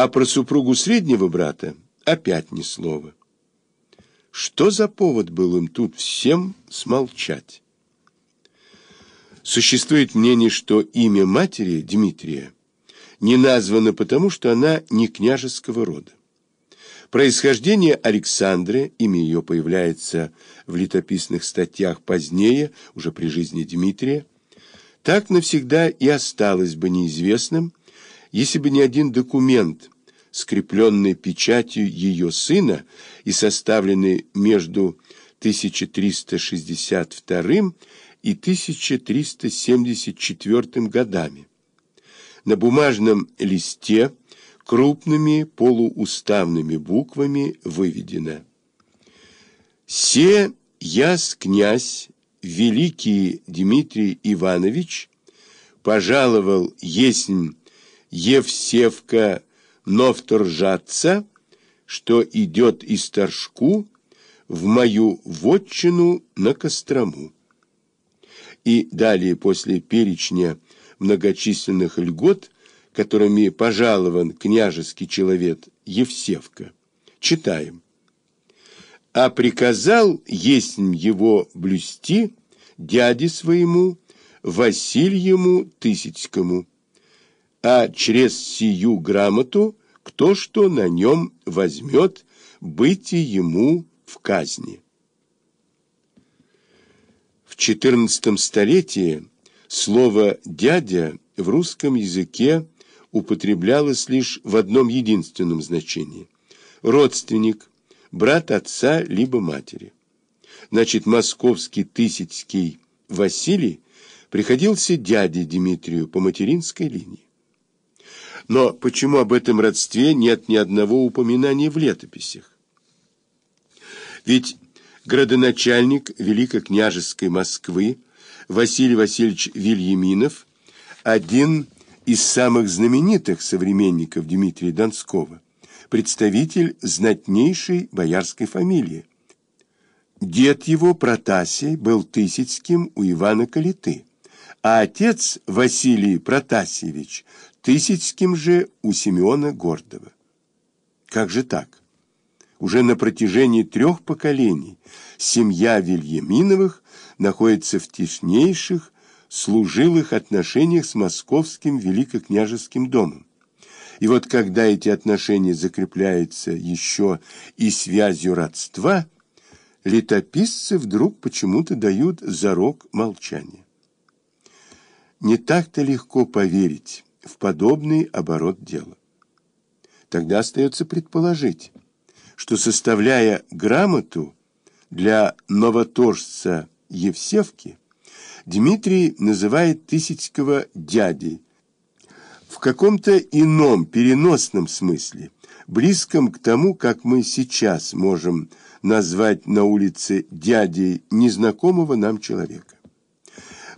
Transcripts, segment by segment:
А про супругу среднего брата опять ни слова. Что за повод был им тут всем смолчать? Существует мнение, что имя матери, Дмитрия, не названо потому, что она не княжеского рода. Происхождение Александры, имя ее появляется в летописных статьях позднее, уже при жизни Дмитрия, так навсегда и осталось бы неизвестным, если бы не один документ, скрепленный печатью ее сына и составленный между 1362 и 1374 годами. На бумажном листе крупными полууставными буквами выведено «Се яс князь великий Дмитрий Иванович пожаловал есмь Евсевка Новторжатца, что идет из Торжку в мою вотчину на Кострому». И далее после перечня многочисленных льгот – которыми пожалован княжеский человек Евсевка. Читаем. «А приказал есть его блюсти дяде своему Васильему Тысяцкому, а через сию грамоту кто что на нем возьмет, быть ему в казни». В XIV столетии слово «дядя» в русском языке употреблялось лишь в одном единственном значении – родственник, брат отца либо матери. Значит, московский Тысяцкий Василий приходился дяде Дмитрию по материнской линии. Но почему об этом родстве нет ни одного упоминания в летописях? Ведь градоначальник Великокняжеской Москвы Василий Васильевич Вильяминов один из самых знаменитых современников Дмитрия Донского, представитель знатнейшей боярской фамилии. Дед его, Протасий, был Тысяцким у Ивана Калиты, а отец Василий Протасьевич Тысяцким же у Симеона Гордова. Как же так? Уже на протяжении трех поколений семья Вильяминовых находится в теснейших, служилых отношениях с московским великокняжеским домом. И вот когда эти отношения закрепляются еще и связью родства, летописцы вдруг почему-то дают зарок молчания. Не так-то легко поверить в подобный оборот дела. Тогда остается предположить, что, составляя грамоту для новоторжца Евсевки, Дмитрий называет Тысяцкого дядей. В каком-то ином переносном смысле, близком к тому, как мы сейчас можем назвать на улице дядей незнакомого нам человека.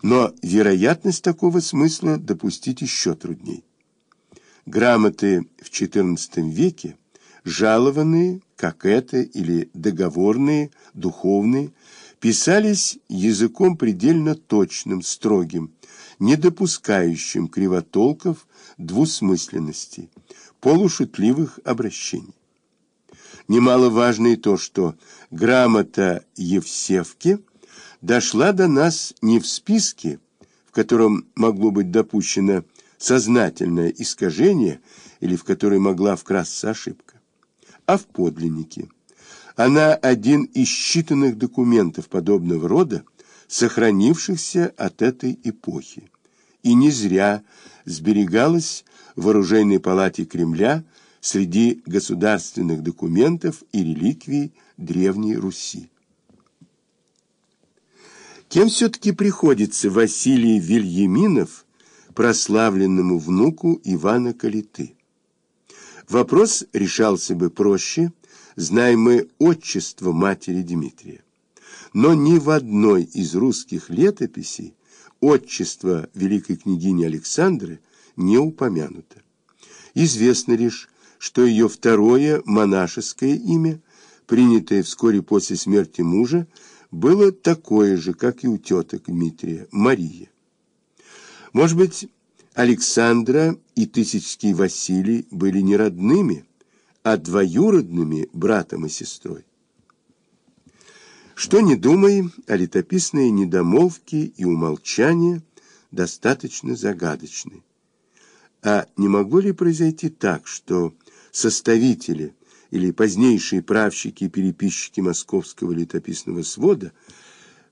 Но вероятность такого смысла допустить еще трудней. Грамоты в XIV веке, жалованные, как это, или договорные, духовные, писались языком предельно точным, строгим, не допускающим кривотолков, двусмысленностей, полушутливых обращений. Немаловажно и то, что грамота Евсевки дошла до нас не в списке, в котором могло быть допущено сознательное искажение или в которой могла вкрасться ошибка, а в подлиннике. Она один из считанных документов подобного рода, сохранившихся от этой эпохи. И не зря сберегалась в оружейной палате Кремля среди государственных документов и реликвий Древней Руси. Кем все-таки приходится Василий Вильяминов, прославленному внуку Ивана Калиты? Вопрос решался бы проще – знаем мы отчество матери Дмитрия. Но ни в одной из русских летописей отчество великой княгини Александры не упомянуто. Известно лишь, что ее второе монашеское имя, принятое вскоре после смерти мужа, было такое же, как и у теток Дмитрия, Мария. Может быть, Александра и Тысячский Василий были не родными, а двоюродными братом и сестрой. Что не думай, а летописные недомолвки и умолчания достаточно загадочны. А не могло ли произойти так, что составители или позднейшие правщики и переписчики московского летописного свода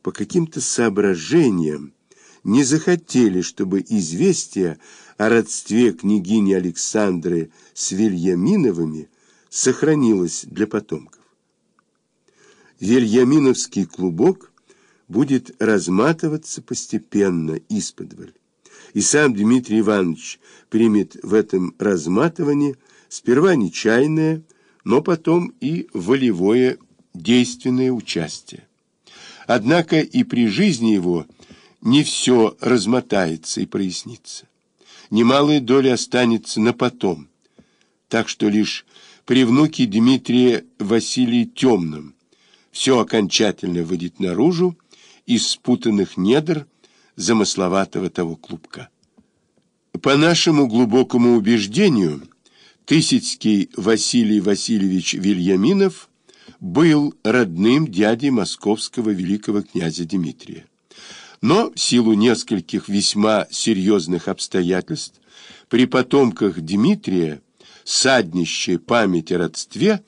по каким-то соображениям не захотели, чтобы известие о родстве княгини Александры с Вильяминовыми сохранилось для потомков. Вильяминовский клубок будет разматываться постепенно, исподволь. И сам Дмитрий Иванович примет в этом разматывании сперва нечаянное, но потом и волевое действенное участие. Однако и при жизни его не все размотается и прояснится. Немалая доля останется на потом, так что лишь при внуке Дмитрия Василии Темном все окончательно выйдет наружу из спутанных недр замысловатого того клубка. По нашему глубокому убеждению, Тысяцкий Василий Васильевич Вильяминов был родным дядей московского великого князя Дмитрия. Но в силу нескольких весьма серьезных обстоятельств при потомках Дмитрия саднищая память о родстве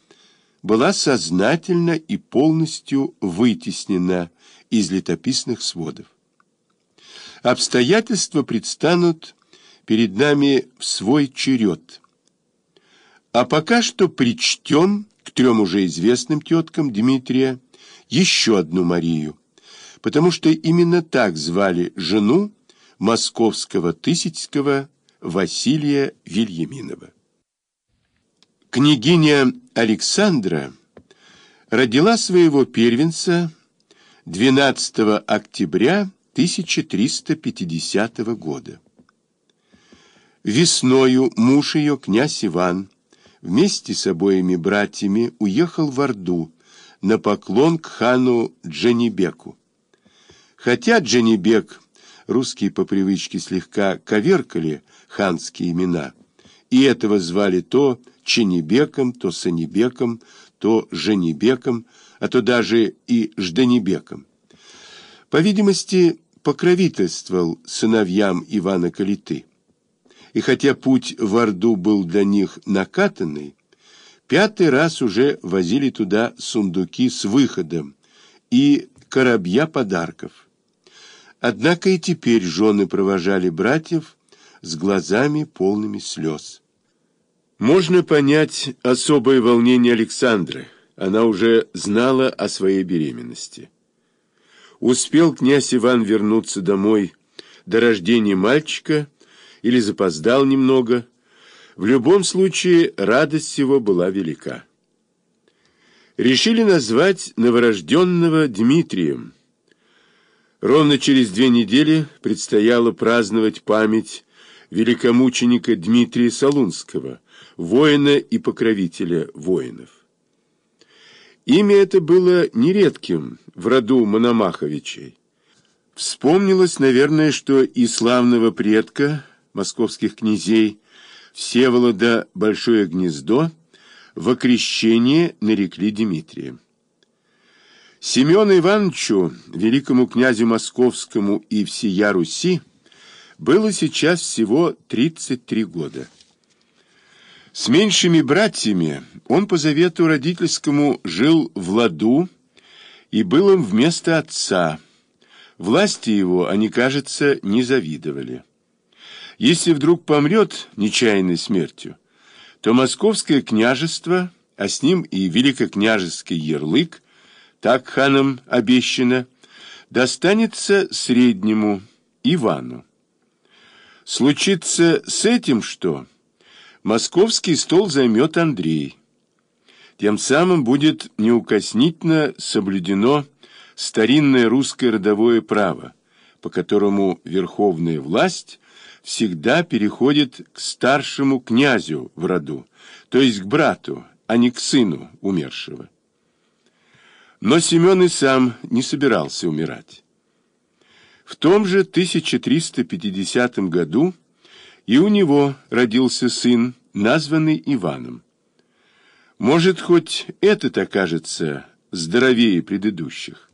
была сознательно и полностью вытеснена из летописных сводов. Обстоятельства предстанут перед нами в свой черед. А пока что причтем к трем уже известным теткам Дмитрия еще одну Марию, потому что именно так звали жену московского Тысяцкого Василия Вильяминова. Княгиня Александра родила своего первенца 12 октября 1350 года. Весною муж ее, князь Иван, вместе с обоими братьями уехал в Орду на поклон к хану Джанибеку. Хотя Джанибек, русские по привычке слегка коверкали ханские имена, и этого звали то Ченебеком, то Санебеком, то Женебеком, а то даже и Жданебеком. По видимости, покровительствовал сыновьям Ивана Калиты. И хотя путь в Орду был для них накатанный, пятый раз уже возили туда сундуки с выходом и коробья подарков. Однако и теперь жены провожали братьев с глазами полными слез. Можно понять особое волнение Александры. Она уже знала о своей беременности. Успел князь Иван вернуться домой до рождения мальчика или запоздал немного. В любом случае радость его была велика. Решили назвать новорожденного Дмитрием. Ровно через две недели предстояло праздновать память великомученика Дмитрия Солунского, воина и покровителя воинов. Имя это было нередким в роду Мономаховичей. Вспомнилось, наверное, что и славного предка московских князей Всеволода Большое Гнездо в окрещение нарекли Дмитрием. Семену Ивановичу, великому князю московскому и всея Руси, было сейчас всего 33 года. С меньшими братьями он по завету родительскому жил в ладу и был им вместо отца. Власти его они, кажется, не завидовали. Если вдруг помрет нечаянной смертью, то московское княжество, а с ним и великокняжеский ярлык, так ханом обещано, достанется среднему Ивану. Случится с этим что? Московский стол займет Андрей. Тем самым будет неукоснительно соблюдено старинное русское родовое право, по которому верховная власть всегда переходит к старшему князю в роду, то есть к брату, а не к сыну умершего. Но Семен и сам не собирался умирать. В том же 1350 году И у него родился сын, названный Иваном. Может, хоть этот окажется здоровее предыдущих.